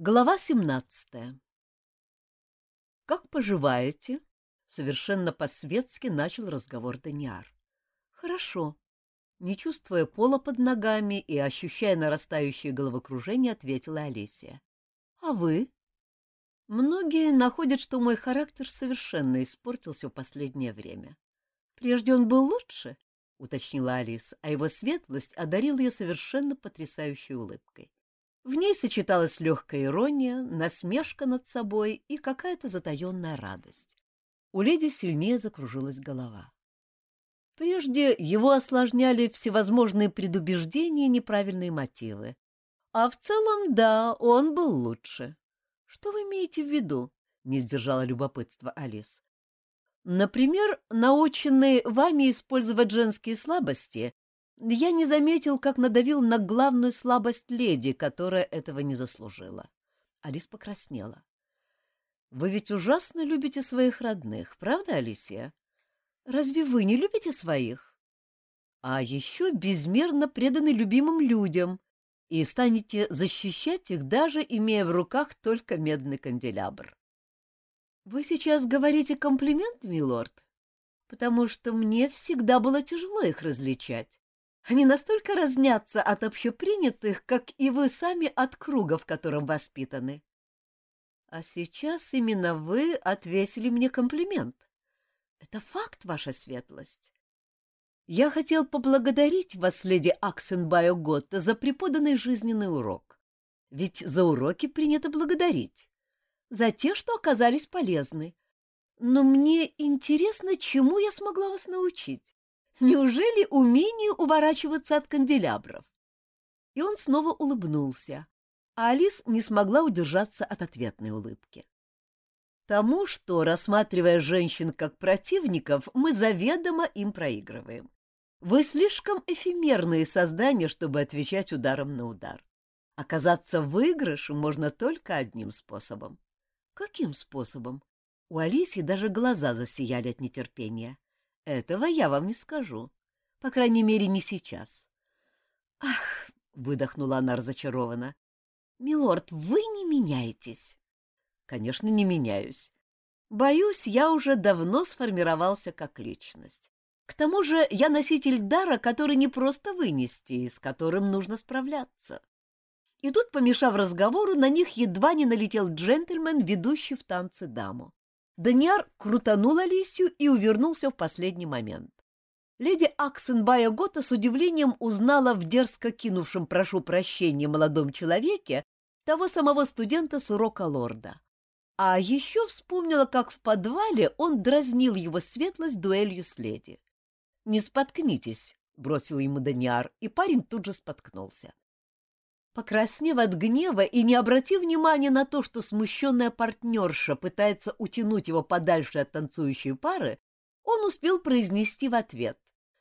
Глава 17 «Как поживаете?» — совершенно по-светски начал разговор Даниар. «Хорошо». Не чувствуя пола под ногами и ощущая нарастающее головокружение, ответила Олеся. «А вы?» «Многие находят, что мой характер совершенно испортился в последнее время. Прежде он был лучше, — уточнила Алис, а его светлость одарил ее совершенно потрясающей улыбкой. В ней сочеталась легкая ирония, насмешка над собой и какая-то затаенная радость. У леди сильнее закружилась голова. Прежде его осложняли всевозможные предубеждения и неправильные мотивы. А в целом, да, он был лучше. Что вы имеете в виду? — не сдержала любопытство Алис. Например, наученный вами использовать женские слабости, я не заметил, как надавил на главную слабость леди, которая этого не заслужила. Алис покраснела. — Вы ведь ужасно любите своих родных, правда, Алисия? Разве вы не любите своих? А еще безмерно преданы любимым людям и станете защищать их, даже имея в руках только медный канделябр. Вы сейчас говорите комплимент, милорд? Потому что мне всегда было тяжело их различать. Они настолько разнятся от общепринятых, как и вы сами от круга, в котором воспитаны. А сейчас именно вы отвесили мне комплимент. Это факт, ваша светлость. Я хотел поблагодарить вас, леди Аксенбайо Готта, за преподанный жизненный урок. Ведь за уроки принято благодарить за те, что оказались полезны. Но мне интересно, чему я смогла вас научить. Неужели умению уворачиваться от канделябров? И он снова улыбнулся, а Алис не смогла удержаться от ответной улыбки. Тому, что, рассматривая женщин как противников, мы заведомо им проигрываем. Вы слишком эфемерные создания, чтобы отвечать ударом на удар. Оказаться в выигрыше можно только одним способом Каким способом? У Алисии даже глаза засияли от нетерпения. Этого я вам не скажу. По крайней мере, не сейчас. Ах, выдохнула она разочарованно. Милорд, вы не меняетесь. Конечно, не меняюсь. Боюсь, я уже давно сформировался как личность. К тому же я носитель дара, который не просто вынести, и с которым нужно справляться. И тут, помешав разговору, на них едва не налетел джентльмен, ведущий в танцы даму. Даниар крутанул Алисию и увернулся в последний момент. Леди Аксенбая Гота с удивлением узнала в дерзко кинувшем «прошу прощения» молодом человеке того самого студента с урока лорда. А еще вспомнила, как в подвале он дразнил его светлость дуэлью с леди. «Не споткнитесь», — бросил ему Даниар, и парень тут же споткнулся. Покраснев от гнева и не обратив внимания на то, что смущенная партнерша пытается утянуть его подальше от танцующей пары, он успел произнести в ответ.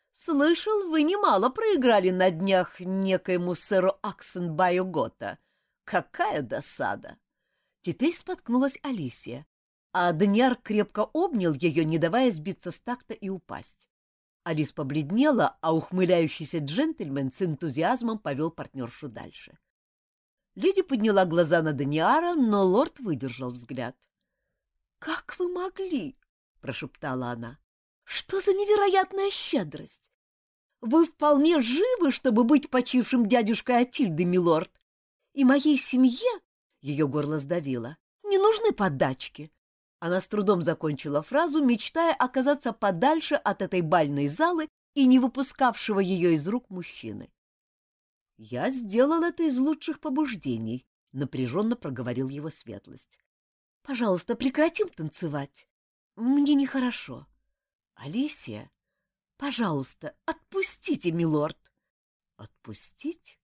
«Слышал, вы немало проиграли на днях некоему сэру Аксенбаю Гота. Какая досада!» Теперь споткнулась Алисия, а Даниар крепко обнял ее, не давая сбиться с такта и упасть. Алис побледнела, а ухмыляющийся джентльмен с энтузиазмом повел партнершу дальше. Леди подняла глаза на Даниара, но лорд выдержал взгляд. — Как вы могли? — прошептала она. — Что за невероятная щедрость! Вы вполне живы, чтобы быть почившим дядюшкой Атильды, милорд. И моей семье, — ее горло сдавило, — не нужны подачки. Она с трудом закончила фразу, мечтая оказаться подальше от этой бальной залы и не выпускавшего ее из рук мужчины. Я сделал это из лучших побуждений, напряженно проговорил его светлость. Пожалуйста, прекратим танцевать. Мне нехорошо. Алисия, пожалуйста, отпустите, милорд. Отпустить?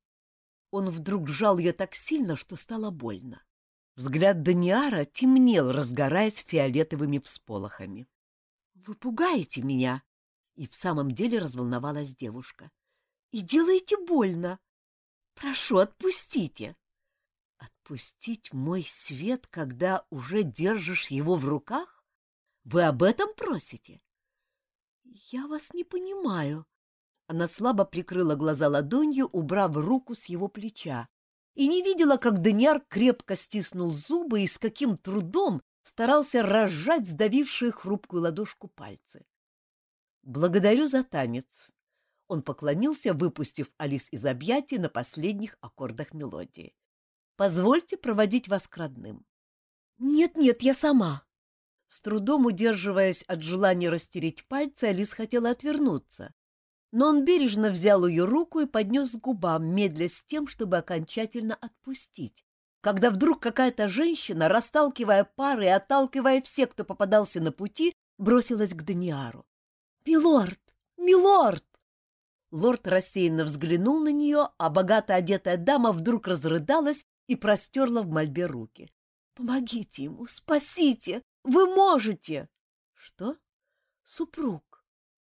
Он вдруг сжал ее так сильно, что стало больно. Взгляд Даниара темнел, разгораясь фиолетовыми всполохами. — Вы пугаете меня! — и в самом деле разволновалась девушка. — И делаете больно. Прошу, отпустите. Отпустить мой свет, когда уже держишь его в руках? Вы об этом просите? Я вас не понимаю. Она слабо прикрыла глаза ладонью, убрав руку с его плеча, и не видела, как Даниар крепко стиснул зубы и с каким трудом старался разжать сдавившие хрупкую ладошку пальцы. «Благодарю за танец». Он поклонился, выпустив Алис из объятий на последних аккордах мелодии. «Позвольте проводить вас к родным». «Нет-нет, я сама». С трудом удерживаясь от желания растереть пальцы, Алис хотела отвернуться, но он бережно взял ее руку и поднес к губам, медля с тем, чтобы окончательно отпустить, когда вдруг какая-то женщина, расталкивая пары и отталкивая всех, кто попадался на пути, бросилась к Даниару. «Милорд! Милорд!» Лорд рассеянно взглянул на нее, а богато одетая дама вдруг разрыдалась и простерла в мольбе руки. «Помогите ему! Спасите! Вы можете!» «Что?» «Супруг.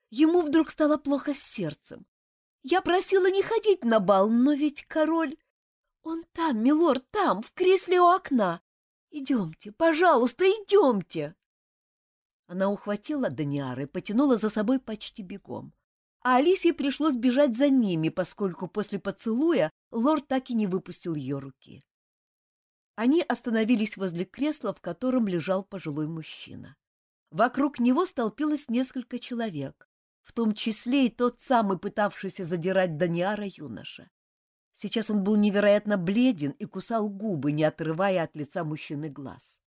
Ему вдруг стало плохо с сердцем. Я просила не ходить на бал, но ведь король... Он там, милорд, там, в кресле у окна. Идемте, пожалуйста, идемте. Она ухватила Даниара и потянула за собой почти бегом. А Алисе пришлось бежать за ними, поскольку после поцелуя лорд так и не выпустил ее руки. Они остановились возле кресла, в котором лежал пожилой мужчина. Вокруг него столпилось несколько человек, в том числе и тот самый пытавшийся задирать Даниара юноша. Сейчас он был невероятно бледен и кусал губы, не отрывая от лица мужчины глаз.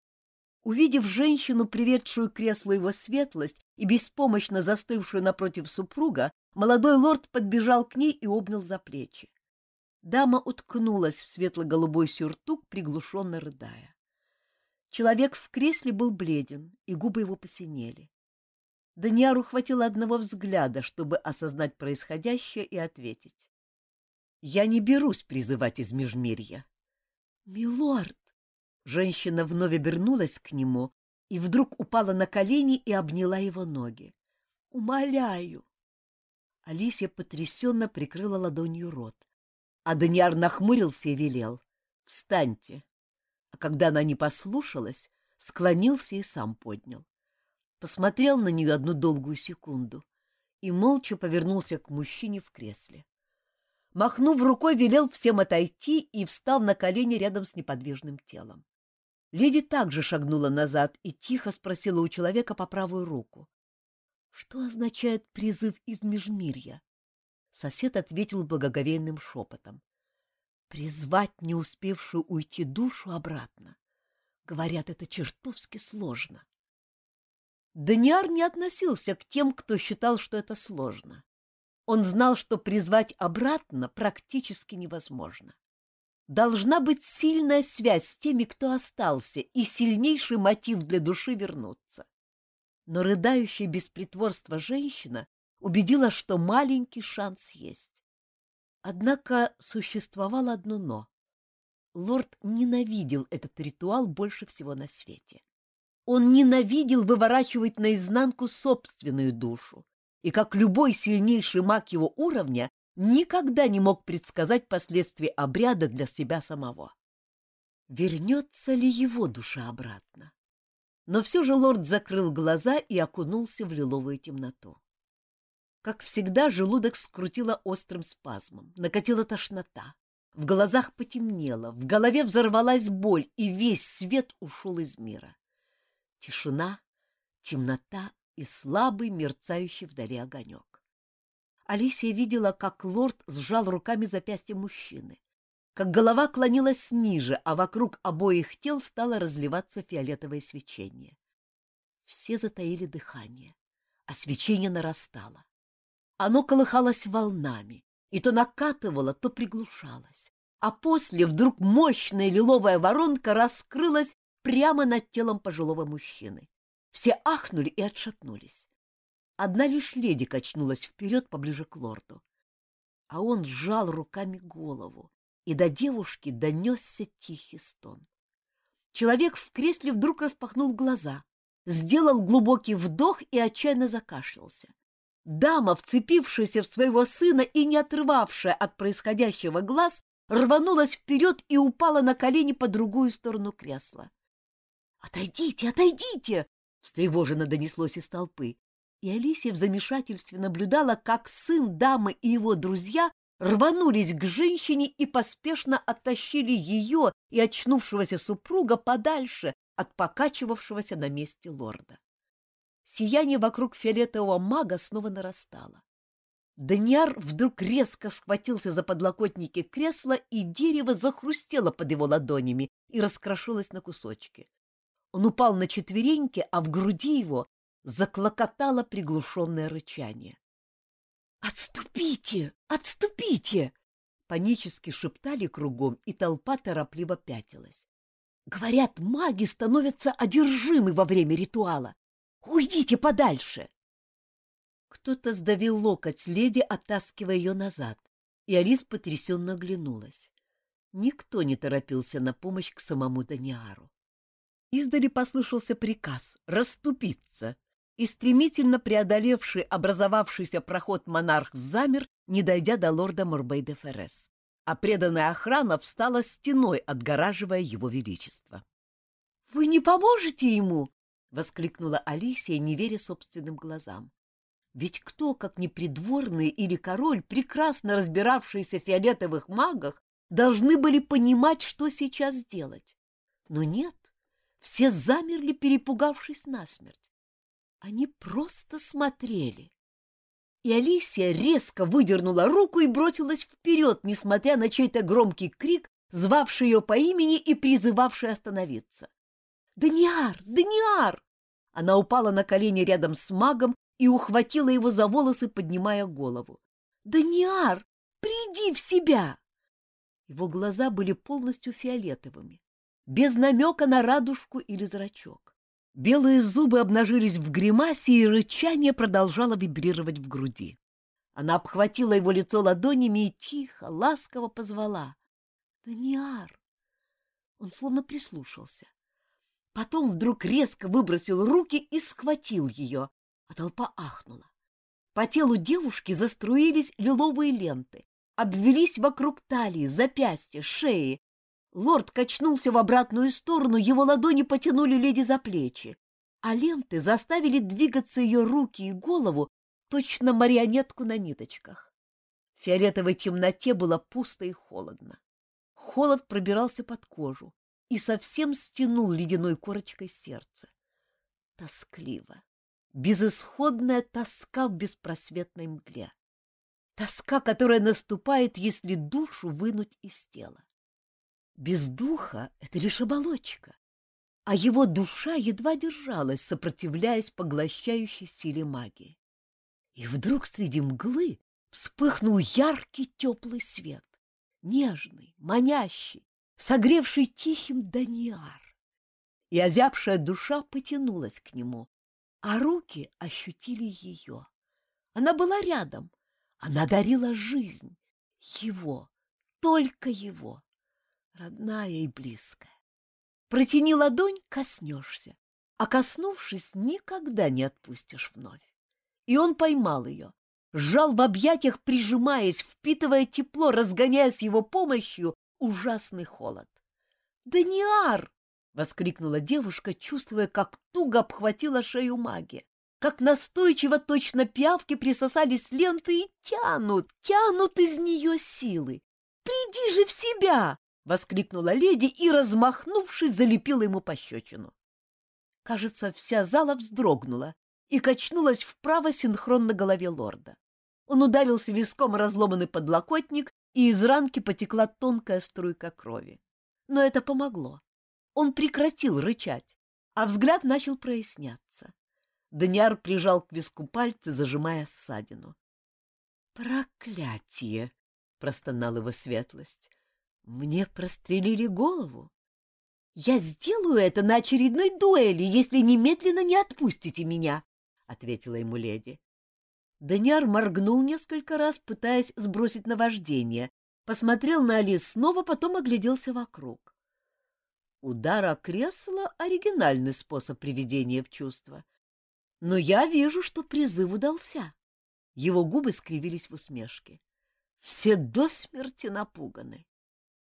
Увидев женщину, приведшую к креслу его светлость и беспомощно застывшую напротив супруга, молодой лорд подбежал к ней и обнял за плечи. Дама уткнулась в светло-голубой сюртук, приглушенно рыдая. Человек в кресле был бледен, и губы его посинели. Даниару хватило одного взгляда, чтобы осознать происходящее и ответить. «Я не берусь призывать из Межмирья». «Милорд!» Женщина вновь обернулась к нему и вдруг упала на колени и обняла его ноги. «Умоляю!» Алисия потрясенно прикрыла ладонью рот, а Даниар нахмурился и велел. «Встаньте!» А когда она не послушалась, склонился и сам поднял посмотрел на нее одну долгую секунду и молча повернулся к мужчине в кресле. Махнув рукой, велел всем отойти и встал на колени рядом с неподвижным телом. Леди также шагнула назад и тихо спросила у человека по правую руку. — Что означает призыв из Межмирья? Сосед ответил благоговейным шепотом. — Призвать не успевшую уйти душу обратно. Говорят, это чертовски сложно. Даниар не относился к тем, кто считал, что это сложно. Он знал, что призвать обратно практически невозможно. Должна быть сильная связь с теми, кто остался, и сильнейший мотив для души вернуться. Но рыдающая без притворства женщина убедила, что маленький шанс есть. Однако существовало одно «но». Лорд ненавидел этот ритуал больше всего на свете. Он ненавидел выворачивать наизнанку собственную душу, и, как любой сильнейший маг его уровня, никогда не мог предсказать последствия обряда для себя самого. Вернется ли его душа обратно? Но все же лорд закрыл глаза и окунулся в лиловую темноту. Как всегда, желудок скрутило острым спазмом, накатила тошнота. В глазах потемнело, в голове взорвалась боль, и весь свет ушел из мира. Тишина, темнота и слабый мерцающий вдали огонек. Алисия видела, как лорд сжал руками запястье мужчины, как голова клонилась ниже, а вокруг обоих тел стало разливаться фиолетовое свечение. Все затаили дыхание, а свечение нарастало. Оно колыхалось волнами, и то накатывало, то приглушалось. А после вдруг мощная лиловая воронка раскрылась прямо над телом пожилого мужчины. Все ахнули и отшатнулись. Одна лишь леди качнулась вперед поближе к лорду. А он сжал руками голову, и до девушки донесся тихий стон. Человек в кресле вдруг распахнул глаза, сделал глубокий вдох и отчаянно закашлялся. Дама, вцепившаяся в своего сына и не отрывавшая от происходящего глаз, рванулась вперед и упала на колени по другую сторону кресла. «Отойдите, отойдите!» — встревоженно донеслось из толпы. И Алисия в замешательстве наблюдала, как сын дамы и его друзья рванулись к женщине и поспешно оттащили ее и очнувшегося супруга подальше от покачивавшегося на месте лорда. Сияние вокруг фиолетового мага снова нарастало. Даниар вдруг резко схватился за подлокотники кресла, и дерево захрустело под его ладонями и раскрошилось на кусочки. Он упал на четвереньки, а в груди его заклокотало приглушенное рычание. «Отступите! Отступите!» Панически шептали кругом, и толпа торопливо пятилась. Говорят, маги становятся одержимы во время ритуала. Уйдите подальше! Кто-то сдавил локоть леди, оттаскивая ее назад, и Алис потрясенно оглянулась. Никто не торопился на помощь к самому Даниару. Издали послышался приказ расступиться, и стремительно преодолевший образовавшийся проход монарх замер, не дойдя до лорда Мурбей Феррес, а преданная охрана встала стеной, отгораживая его величество. — Вы не поможете ему? — воскликнула Алисия, не веря собственным глазам. Ведь кто, как не придворный или король, прекрасно разбиравшийся в фиолетовых магах, должны были понимать, что сейчас делать. Но нет, все замерли, перепугавшись насмерть. Они просто смотрели. И Алисия резко выдернула руку и бросилась вперед, несмотря на чей-то громкий крик, звавший ее по имени и призывавший остановиться. «Даниар! Даниар!» Она упала на колени рядом с магом и ухватила его за волосы, поднимая голову. «Даниар, приди в себя!» Его глаза были полностью фиолетовыми, без намека на радужку или зрачок. Белые зубы обнажились в гримасе, и рычание продолжало вибрировать в груди. Она обхватила его лицо ладонями и тихо, ласково позвала. «Даниар!» Он словно прислушался. Потом вдруг резко выбросил руки и схватил ее, а толпа ахнула. По телу девушки заструились лиловые ленты, обвелись вокруг талии, запястья, шеи. Лорд качнулся в обратную сторону, его ладони потянули леди за плечи, а ленты заставили двигаться ее руки и голову, точно марионетку на ниточках. В фиолетовой темноте было пусто и холодно. Холод пробирался под кожу и совсем стянул ледяной корочкой сердце. Тоскливо, безысходная тоска в беспросветной мгле. Тоска, которая наступает, если душу вынуть из тела. Без духа — это лишь оболочка, а его душа едва держалась, сопротивляясь поглощающей силе магии. И вдруг среди мглы вспыхнул яркий теплый свет, нежный, манящий, согревший тихим Даниар. И озябшая душа потянулась к нему, а руки ощутили ее. Она была рядом, она дарила жизнь, его, только его, родная и близкая. Протяни ладонь, коснешься, а коснувшись, никогда не отпустишь вновь. И он поймал ее, сжал в объятиях, прижимаясь, впитывая тепло, разгоняя с его помощью ужасный холод. «Даниар!» — воскликнула девушка, чувствуя, как туго обхватила шею магия, как настойчиво точно пиявки присосались ленты и тянут, тянут из нее силы. «Приди же в себя!» — воскликнула леди и, размахнувшись, залепила ему пощечину. Кажется, вся зала вздрогнула и качнулась вправо синхронно голове лорда. Он ударился виском разломанный подлокотник, и из ранки потекла тонкая струйка крови. Но это помогло. Он прекратил рычать, а взгляд начал проясняться. Даниар прижал к виску пальцы, зажимая ссадину. «Проклятие!» — простонал его светлость. «Мне прострелили голову. Я сделаю это на очередной дуэли, если немедленно не отпустите меня», — ответила ему леди. Даниар моргнул несколько раз, пытаясь сбросить наваждение, посмотрел на Алис снова, потом огляделся вокруг. Удар о кресло — оригинальный способ приведения в чувство. Но я вижу, что призыв удался. Его губы скривились в усмешке. Все до смерти напуганы.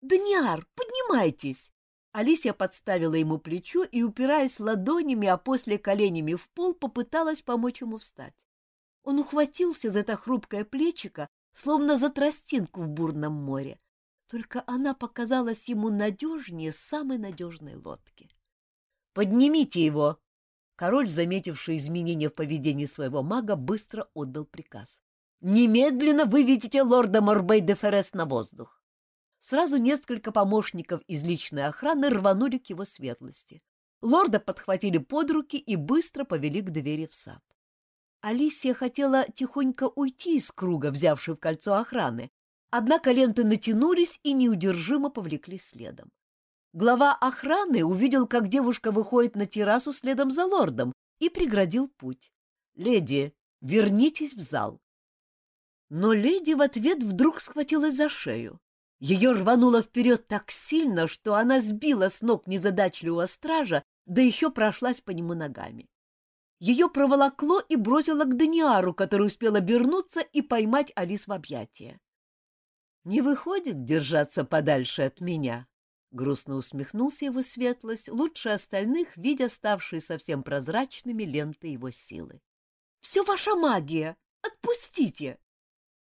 «Даниар, поднимайтесь!» Алисия подставила ему плечо и, упираясь ладонями, а после коленями в пол, попыталась помочь ему встать. Он ухватился за это хрупкое плечико, словно за тростинку в бурном море, только она показалась ему надежнее самой надежной лодки. «Поднимите его!» Король, заметивший изменения в поведении своего мага, быстро отдал приказ. «Немедленно выведите лорда Морбей де Феррес на воздух!» Сразу несколько помощников из личной охраны рванули к его светлости. Лорда подхватили под руки и быстро повели к двери в сад. Алисия хотела тихонько уйти из круга, взявшей в кольцо охраны, однако ленты натянулись и неудержимо повлекли следом. Глава охраны увидел, как девушка выходит на террасу следом за лордом и преградил путь. «Леди, вернитесь в зал». Но леди в ответ вдруг схватилась за шею. Ее рвануло вперед так сильно, что она сбила с ног незадачливого стража, да еще прошлась по нему ногами. Ее проволокло и бросило к Даниару, который успел обернуться и поймать Алис в объятия. «Не выходит держаться подальше от меня?» Грустно усмехнулся его светлость, лучше остальных, видя ставшие совсем прозрачными ленты его силы. «Все ваша магия! Отпустите!»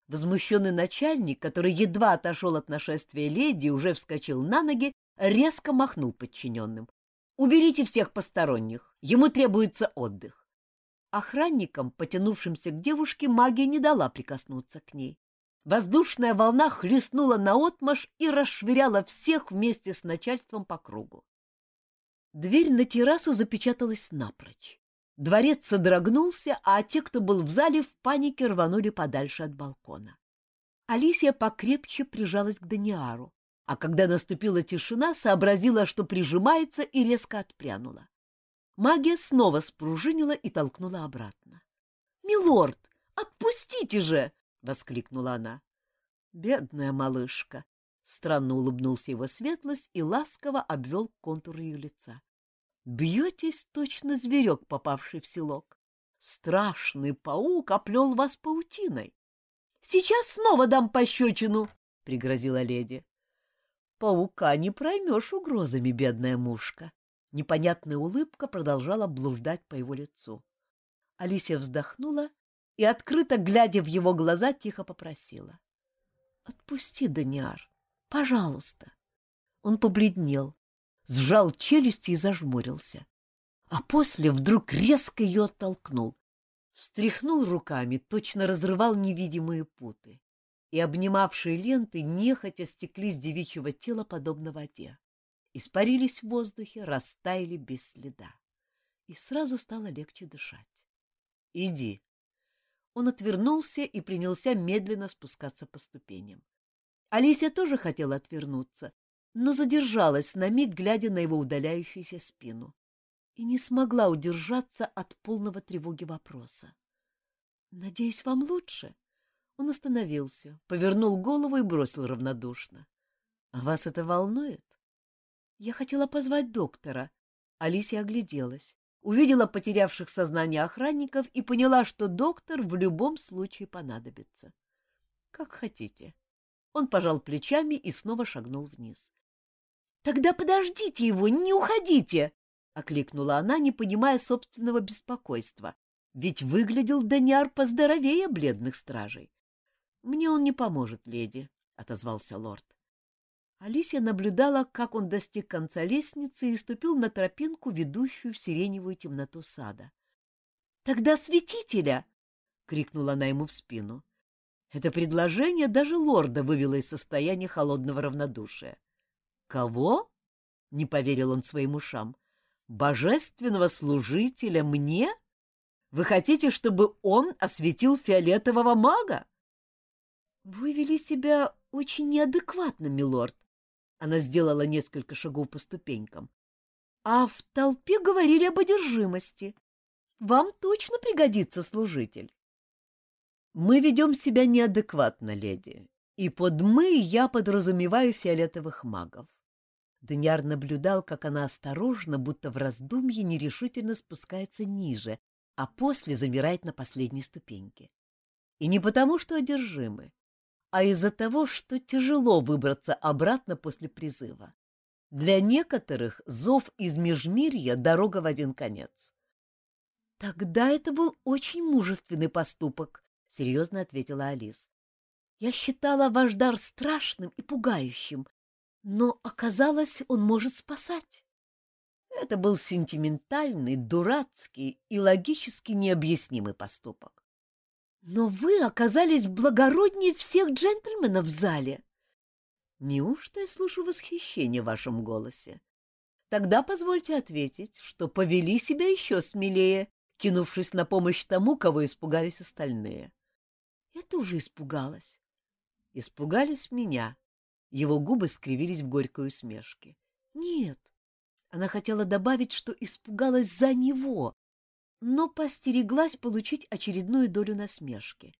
Возмущенный начальник, который едва отошел от нашествия леди и уже вскочил на ноги, резко махнул подчиненным. «Уберите всех посторонних, ему требуется отдых». Охранникам, потянувшимся к девушке, магия не дала прикоснуться к ней. Воздушная волна хлестнула наотмашь и расшвыряла всех вместе с начальством по кругу. Дверь на террасу запечаталась напрочь. Дворец содрогнулся, а те, кто был в зале, в панике рванули подальше от балкона. Алисия покрепче прижалась к Даниару, а когда наступила тишина, сообразила, что прижимается, и резко отпрянула. Магия снова спружинила и толкнула обратно. — Милорд, отпустите же! — воскликнула она. — Бедная малышка! — странно улыбнулся его светлость и ласково обвел контур ее лица. Бьетесь точно зверек, попавший в селок. Страшный паук оплел вас паутиной. — Сейчас снова дам пощечину, — пригрозила леди. — Паука не проймешь угрозами, бедная мушка. Непонятная улыбка продолжала блуждать по его лицу. Алисия вздохнула и, открыто глядя в его глаза, тихо попросила. — Отпусти, Даниар, пожалуйста. Он побледнел, сжал челюсти и зажмурился. А после вдруг резко ее оттолкнул, встряхнул руками, точно разрывал невидимые путы, и обнимавшие ленты нехотя стекли с девичьего тела подобно воде. Испарились в воздухе, растаяли без следа. И сразу стало легче дышать. — Иди. Он отвернулся и принялся медленно спускаться по ступеням. Алисия тоже хотела отвернуться, но задержалась на миг, глядя на его удаляющуюся спину, и не смогла удержаться от полного тревоги вопроса. — Надеюсь, вам лучше? Он остановился, повернул голову и бросил равнодушно. — А вас это волнует? Я хотела позвать доктора. Алисия огляделась, увидела потерявших сознание охранников и поняла, что доктор в любом случае понадобится. — Как хотите. Он пожал плечами и снова шагнул вниз. Тогда подождите его, не уходите, окликнула она, не понимая собственного беспокойства, ведь выглядел Даниар поздоровее бледных стражей. Мне он не поможет, леди, отозвался лорд. Алисия наблюдала, как он достиг конца лестницы и ступил на тропинку, ведущую в сиреневую темноту сада. Тогда святителя! крикнула она ему в спину. Это предложение даже лорда вывело из состояния холодного равнодушия. Кого? Не поверил он своим ушам. Божественного служителя мне? Вы хотите, чтобы он осветил фиолетового мага? Вы вели себя очень неадекватно, милорд. Она сделала несколько шагов по ступенькам. А в толпе говорили об одержимости. Вам точно пригодится служитель. Мы ведем себя неадекватно, леди, и под «мы» я подразумеваю фиолетовых магов. Даниар наблюдал, как она осторожно, будто в раздумье, нерешительно спускается ниже, а после замирает на последней ступеньке. И не потому, что одержимы, а из-за того, что тяжело выбраться обратно после призыва. Для некоторых зов из Межмирья — дорога в один конец. — Тогда это был очень мужественный поступок, — серьезно ответила Алис. Я считала ваш дар страшным и пугающим, но оказалось, он может спасать. Это был сентиментальный, дурацкий и логически необъяснимый поступок. Но вы оказались благороднее всех джентльменов в зале. Неужто я слышу восхищение в вашем голосе? Тогда позвольте ответить, что повели себя еще смелее, кинувшись на помощь тому, кого испугались остальные. Я тоже испугалась. Испугались меня. Его губы скривились в горькой усмешке. Нет, она хотела добавить, что испугалась за него, но постереглась получить очередную долю насмешки.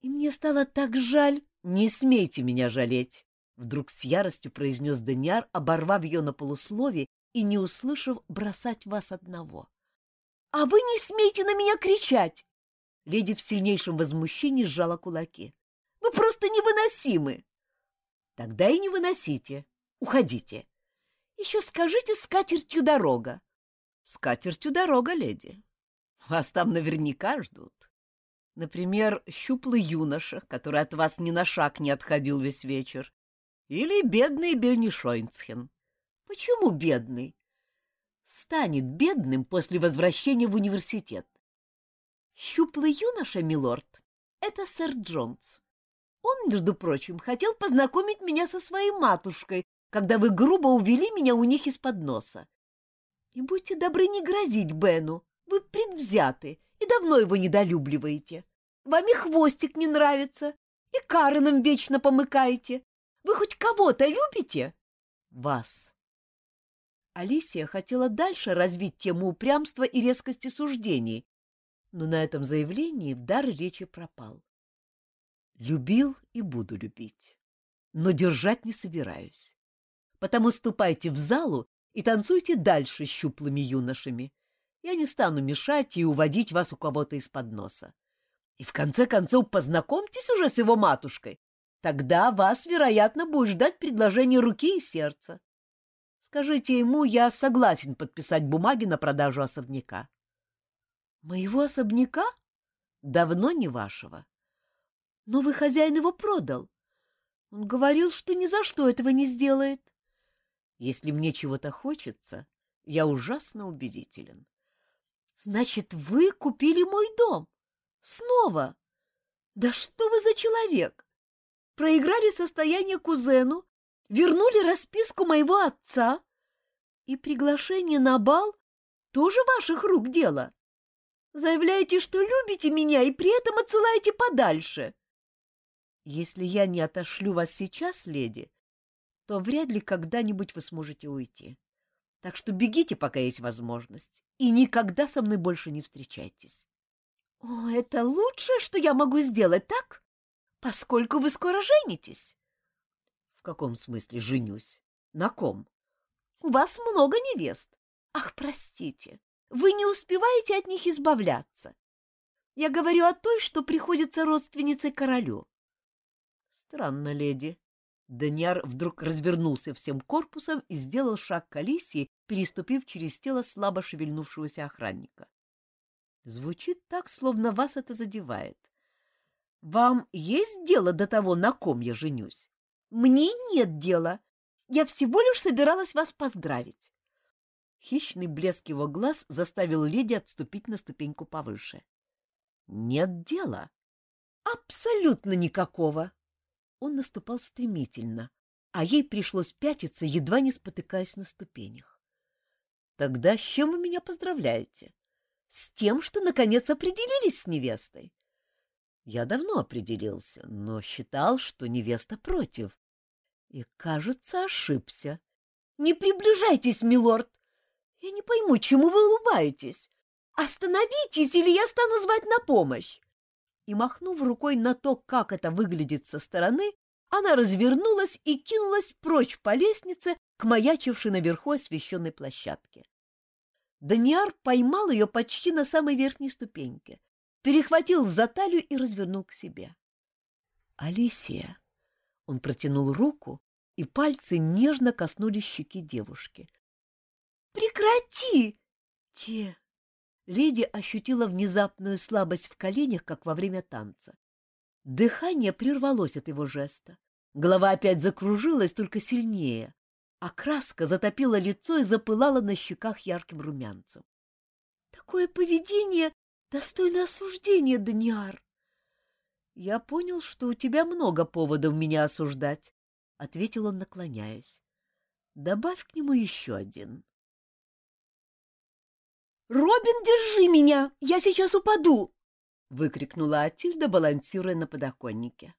И мне стало так жаль. Не смейте меня жалеть, вдруг с яростью произнес Даниар, оборвав ее на полуслове и не услышав бросать вас одного. А вы не смейте на меня кричать! Леди в сильнейшем возмущении сжала кулаки. Вы просто невыносимы! Тогда и не выносите. Уходите. Еще скажите скатертью дорога. Скатертью дорога, леди. Вас там наверняка ждут. Например, щуплый юноша, который от вас ни на шаг не отходил весь вечер. Или бедный Бельнишойнцхен. Почему бедный? Станет бедным после возвращения в университет. Щуплый юноша, милорд, это сэр Джонс. Он, между прочим, хотел познакомить меня со своей матушкой, когда вы грубо увели меня у них из-под носа. И будьте добры не грозить Бену, вы предвзяты и давно его недолюбливаете. Вам и хвостик не нравится, и Кареном вечно помыкаете. Вы хоть кого-то любите? Вас. Алисия хотела дальше развить тему упрямства и резкости суждений, но на этом заявлении дар речи пропал. Любил и буду любить, но держать не собираюсь. Потому ступайте в залу и танцуйте дальше с щуплыми юношами. Я не стану мешать и уводить вас у кого-то из-под носа. И в конце концов познакомьтесь уже с его матушкой, Тогда вас, вероятно, будет ждать предложение руки и сердца. Скажите ему, я согласен подписать бумаги на продажу особняка. Моего особняка? Давно не вашего. Но вы хозяин его продал. Он говорил, что ни за что этого не сделает. Если мне чего-то хочется, я ужасно убедителен. Значит, вы купили мой дом? Снова? Да что вы за человек? проиграли состояние кузену, вернули расписку моего отца, и приглашение на бал тоже ваших рук дело. Заявляете, что любите меня и при этом отсылаете подальше. Если я не отошлю вас сейчас, леди, то вряд ли когда-нибудь вы сможете уйти. Так что бегите, пока есть возможность, и никогда со мной больше не встречайтесь. О, это лучшее, что я могу сделать, так? поскольку вы скоро женитесь. — В каком смысле женюсь? На ком? — У вас много невест. Ах, простите, вы не успеваете от них избавляться. Я говорю о той, что приходится родственницей королю. — Странно, леди. Даниар вдруг развернулся всем корпусом и сделал шаг к Алисии, переступив через тело слабо шевельнувшегося охранника. Звучит так, словно вас это задевает. Вам есть дело до того, на ком я женюсь? Мне нет дела. Я всего лишь собиралась вас поздравить. Хищный блеск его глаз заставил леди отступить на ступеньку повыше. Нет дела. Абсолютно никакого. Он наступал стремительно, а ей пришлось пятиться, едва не спотыкаясь на ступенях. Тогда с чем вы меня поздравляете? С тем, что наконец определились с невестой. Я давно определился, но считал, что невеста против. И, кажется, ошибся. Не приближайтесь, милорд. Я не пойму, чему вы улыбаетесь. Остановитесь, или я стану звать на помощь. И, махнув рукой на то, как это выглядит со стороны, она развернулась и кинулась прочь по лестнице к маячившей наверху освещенной площадке. Даниар поймал ее почти на самой верхней ступеньке перехватил за талию и развернул к себе. «Алисия!» Он протянул руку, и пальцы нежно коснулись щеки девушки. «Прекрати!» «Те!» Леди ощутила внезапную слабость в коленях, как во время танца. Дыхание прервалось от его жеста. Голова опять закружилась только сильнее, а краска затопила лицо и запылала на щеках ярким румянцем. — Такое поведение достойно осуждения, Даниар. — Я понял, что у тебя много поводов меня осуждать, — ответил он, наклоняясь. — Добавь к нему еще один. — Робин, держи меня! Я сейчас упаду! — выкрикнула Атильда, балансируя на подоконнике.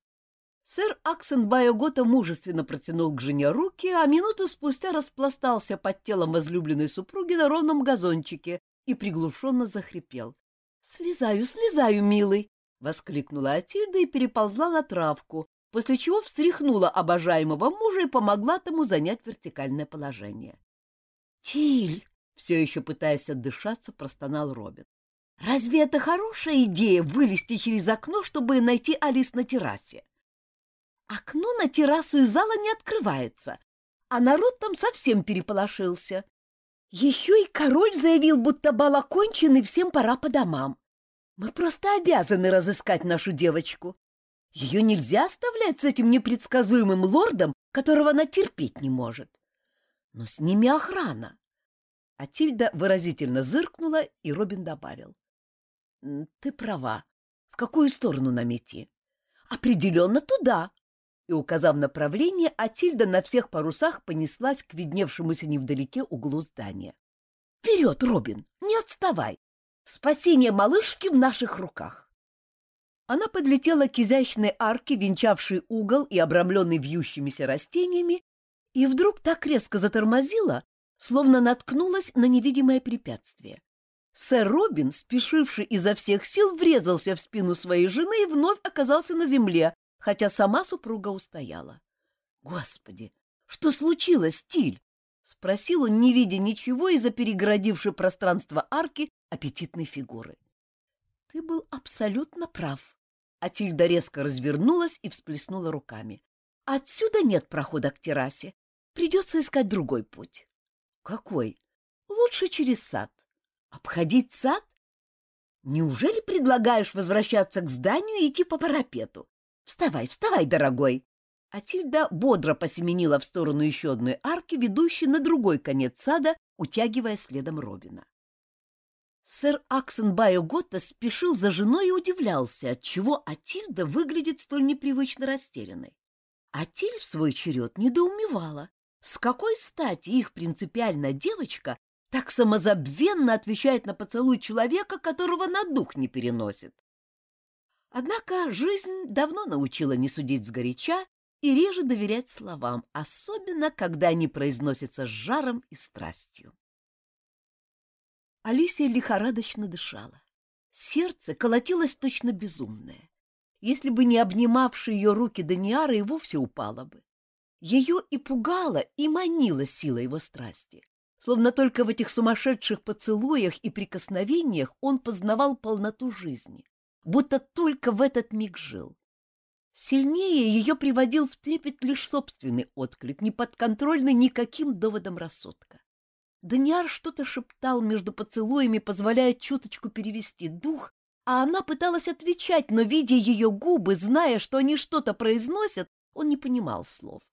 Сэр Аксенбайо Гота мужественно протянул к жене руки, а минуту спустя распластался под телом возлюбленной супруги на ровном газончике и приглушенно захрипел. — Слезаю, слезаю, милый! — воскликнула Атильда и переползла на травку, после чего встряхнула обожаемого мужа и помогла тому занять вертикальное положение. — Тиль! — все еще пытаясь отдышаться, простонал Робин. — Разве это хорошая идея вылезти через окно, чтобы найти Алис на террасе? Окно на террасу из зала не открывается, а народ там совсем переполошился. Еще и король заявил, будто бал окончен и всем пора по домам. Мы просто обязаны разыскать нашу девочку. Ее нельзя оставлять с этим непредсказуемым лордом, которого она терпеть не может. Но с ними охрана. Атильда выразительно зыркнула, и Робин добавил. — Ты права. В какую сторону нам идти? — Определенно туда, и, указав направление, Атильда на всех парусах понеслась к видневшемуся невдалеке углу здания. «Вперед, Робин! Не отставай! Спасение малышки в наших руках!» Она подлетела к изящной арке, венчавшей угол и обрамленной вьющимися растениями, и вдруг так резко затормозила, словно наткнулась на невидимое препятствие. Сэр Робин, спешивший изо всех сил, врезался в спину своей жены и вновь оказался на земле, хотя сама супруга устояла. — Господи, что случилось, Тиль? — спросил он, не видя ничего из-за перегородившей пространство арки аппетитной фигуры. — Ты был абсолютно прав. А Тильда резко развернулась и всплеснула руками. — Отсюда нет прохода к террасе. Придется искать другой путь. — Какой? — Лучше через сад. — Обходить сад? Неужели предлагаешь возвращаться к зданию и идти по парапету? Вставай, вставай, дорогой. Атильда бодро посеменила в сторону еще одной арки, ведущей на другой конец сада, утягивая следом Робина. Сэр Аксенбайо Готта спешил за женой и удивлялся, отчего Атильда выглядит столь непривычно растерянной. Атиль в свой черед недоумевала, с какой стати их принципиальная девочка так самозабвенно отвечает на поцелуй человека, которого на дух не переносит. Однако жизнь давно научила не судить сгоряча и реже доверять словам, особенно когда они произносятся с жаром и страстью. Алисия лихорадочно дышала. Сердце колотилось точно безумное. Если бы не обнимавшие ее руки Даниара, и вовсе упало бы. Ее и пугала, и манила сила его страсти. Словно только в этих сумасшедших поцелуях и прикосновениях он познавал полноту жизни будто только в этот миг жил. Сильнее ее приводил в трепет лишь собственный отклик, не подконтрольный никаким доводом рассудка. Даниар что-то шептал между поцелуями, позволяя чуточку перевести дух, а она пыталась отвечать, но, видя ее губы, зная, что они что-то произносят, он не понимал слов.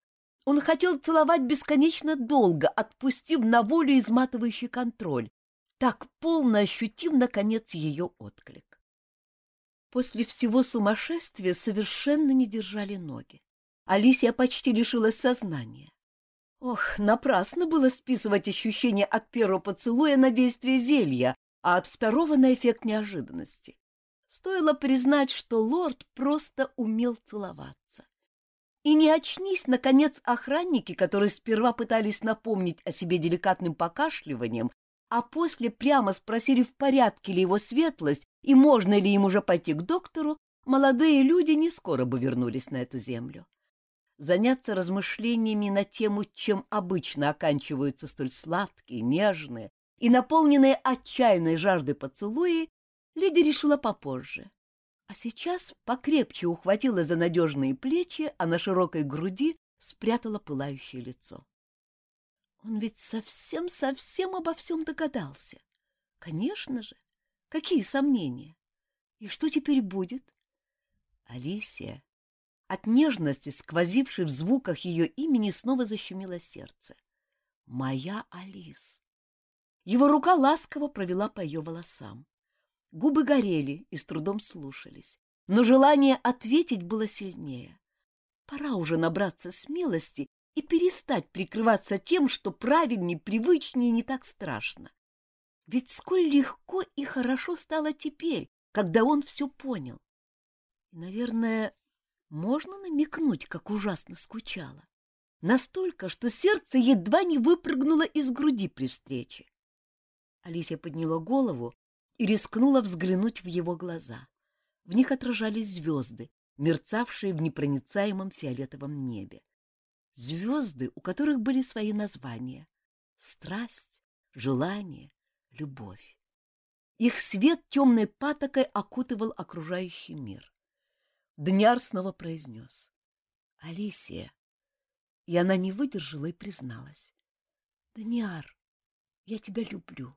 Он хотел целовать бесконечно долго, отпустив на волю изматывающий контроль. Так полно ощутив, наконец, ее отклик. После всего сумасшествия совершенно не держали ноги. Алисия почти лишилась сознания. Ох, напрасно было списывать ощущение от первого поцелуя на действие зелья, а от второго на эффект неожиданности. Стоило признать, что лорд просто умел целоваться. И не очнись, наконец, охранники, которые сперва пытались напомнить о себе деликатным покашливанием, а после прямо спросили, в порядке ли его светлость и можно ли им уже пойти к доктору, молодые люди не скоро бы вернулись на эту землю. Заняться размышлениями на тему, чем обычно оканчиваются столь сладкие, нежные и наполненные отчаянной жаждой поцелуи, леди решила попозже. А сейчас покрепче ухватила за надежные плечи, а на широкой груди спрятала пылающее лицо. Он ведь совсем-совсем обо всем догадался. Конечно же. Какие сомнения? И что теперь будет? Алисия. От нежности, сквозившей в звуках ее имени, снова защемило сердце. Моя Алис. Его рука ласково провела по ее волосам. Губы горели и с трудом слушались, но желание ответить было сильнее. Пора уже набраться смелости и перестать прикрываться тем, что правильнее, привычнее не так страшно. Ведь сколь легко и хорошо стало теперь, когда он все понял. И, наверное, можно намекнуть, как ужасно скучала. Настолько, что сердце едва не выпрыгнуло из груди при встрече. Алисия подняла голову и рискнула взглянуть в его глаза. В них отражались звезды, мерцавшие в непроницаемом фиолетовом небе. Звезды, у которых были свои названия — страсть, желание, любовь. Их свет темной патокой окутывал окружающий мир. Дняр снова произнес. — Алисия. И она не выдержала и призналась. — Дняр, я тебя люблю.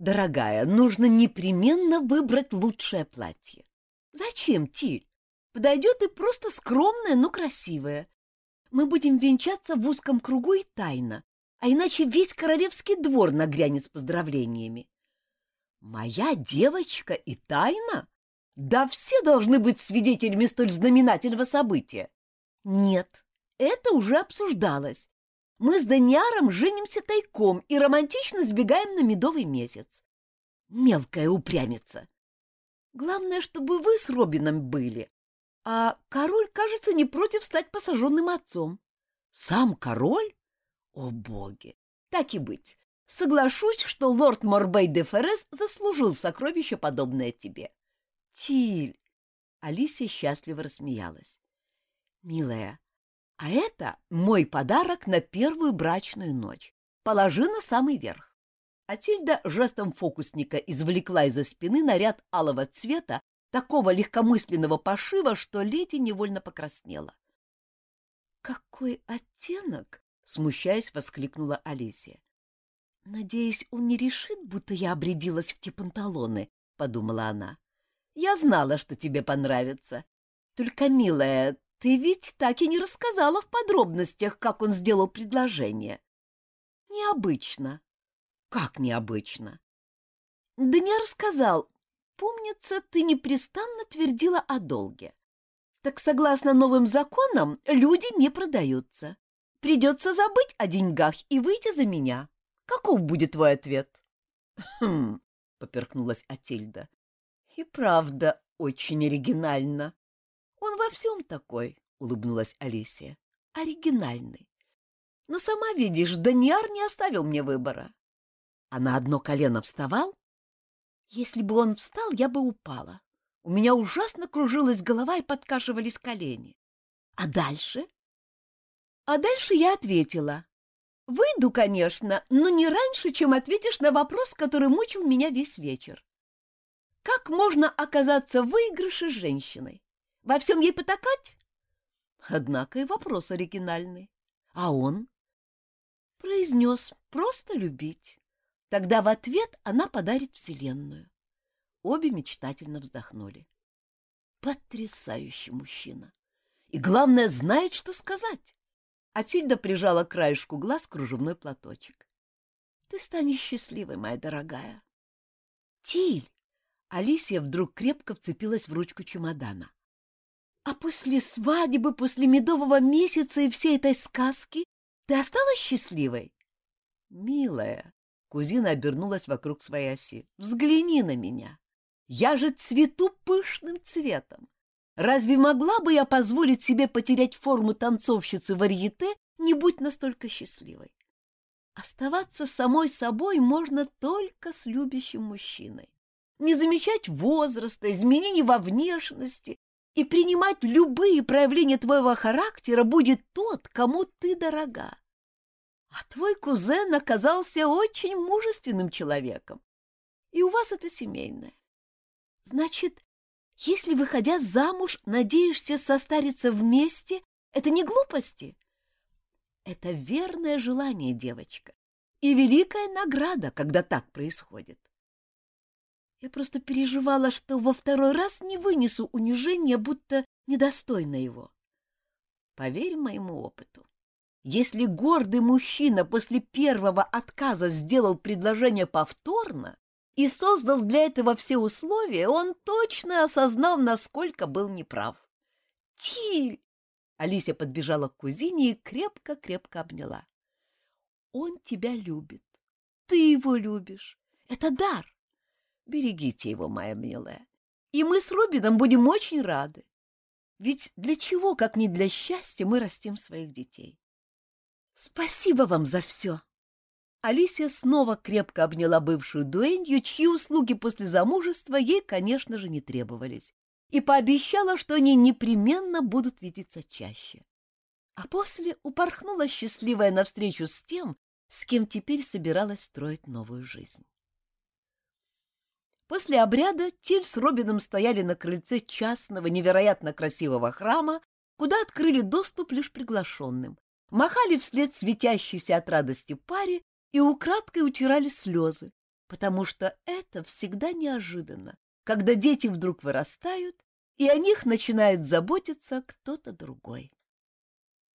Дорогая, нужно непременно выбрать лучшее платье. Зачем, Тиль? Подойдет и просто скромное, но красивое. Мы будем венчаться в узком кругу и тайно, а иначе весь королевский двор нагрянет с поздравлениями. Моя девочка и тайна? Да все должны быть свидетелями столь знаменательного события. Нет, это уже обсуждалось. Мы с Даниаром женимся тайком и романтично сбегаем на медовый месяц. Мелкая упрямица. Главное, чтобы вы с Робином были. А король, кажется, не против стать посаженным отцом. Сам король? О, боги! Так и быть. Соглашусь, что лорд Морбей де Феррес заслужил сокровище, подобное тебе. Тиль! Алисия счастливо рассмеялась. Милая, а это мой подарок на первую брачную ночь. Положи на самый верх. Атильда жестом фокусника извлекла из-за спины наряд алого цвета, такого легкомысленного пошива, что леди невольно покраснела. «Какой оттенок!» — смущаясь, воскликнула Алисия. «Надеюсь, он не решит, будто я обрядилась в те панталоны», — подумала она. «Я знала, что тебе понравится. Только, милая, ты ведь так и не рассказала в подробностях, как он сделал предложение. Необычно. Как необычно? Да не рассказал. Помнится, ты непрестанно твердила о долге. Так согласно новым законам, люди не продаются. Придется забыть о деньгах и выйти за меня. Каков будет твой ответ? Хм, поперхнулась Атильда. И правда, очень оригинально. Всем такой, улыбнулась Алисия. Оригинальный. Но сама видишь, Даниар не оставил мне выбора. А на одно колено вставал если бы он встал, я бы упала. У меня ужасно кружилась голова и подкашивались колени. А дальше? А дальше я ответила. Выйду, конечно, но не раньше, чем ответишь на вопрос, который мучил меня весь вечер. Как можно оказаться в выигрыше женщиной? Во всем ей потакать? Однако и вопрос оригинальный. А он? Произнес просто любить. Тогда в ответ она подарит Вселенную. Обе мечтательно вздохнули. Потрясающий мужчина! И, главное, знает, что сказать. Атильда прижала к краешку глаз кружевной платочек. Ты станешь счастливой, моя дорогая. Тиль! Алисия вдруг крепко вцепилась в ручку чемодана. А после свадьбы, после медового месяца и всей этой сказки ты осталась счастливой? Милая, Кузина обернулась вокруг своей оси. «Взгляни на меня! Я же цвету пышным цветом! Разве могла бы я позволить себе потерять форму танцовщицы варьете, не будь настолько счастливой? Оставаться самой собой можно только с любящим мужчиной. Не замечать возраста, изменений во внешности и принимать любые проявления твоего характера будет тот, кому ты дорога. А твой кузен оказался очень мужественным человеком. И у вас это семейное. Значит, если, выходя замуж, надеешься состариться вместе, это не глупости. Это верное желание, девочка, и великая награда, когда так происходит. Я просто переживала, что во второй раз не вынесу унижения, будто недостойна его. Поверь моему опыту. Если гордый мужчина после первого отказа сделал предложение повторно и создал для этого все условия, он точно осознал, насколько был неправ. «Тиль!» Алисия подбежала к кузине и крепко-крепко обняла. «Он тебя любит. Ты его любишь. Это дар. Берегите его, моя милая. И мы с Робином будем очень рады. Ведь для чего, как не для счастья, мы растим своих детей? Спасибо вам за все. Алисия снова крепко обняла бывшую дуэнью, чьи услуги после замужества ей, конечно же, не требовались, и пообещала, что они непременно будут видеться чаще. А после упорхнула счастливая навстречу с тем, с кем теперь собиралась строить новую жизнь. После обряда Тиль с Робином стояли на крыльце частного, невероятно красивого храма, куда открыли доступ лишь приглашенным, махали вслед светящейся от радости паре и украдкой утирали слезы, потому что это всегда неожиданно, когда дети вдруг вырастают, и о них начинает заботиться кто-то другой.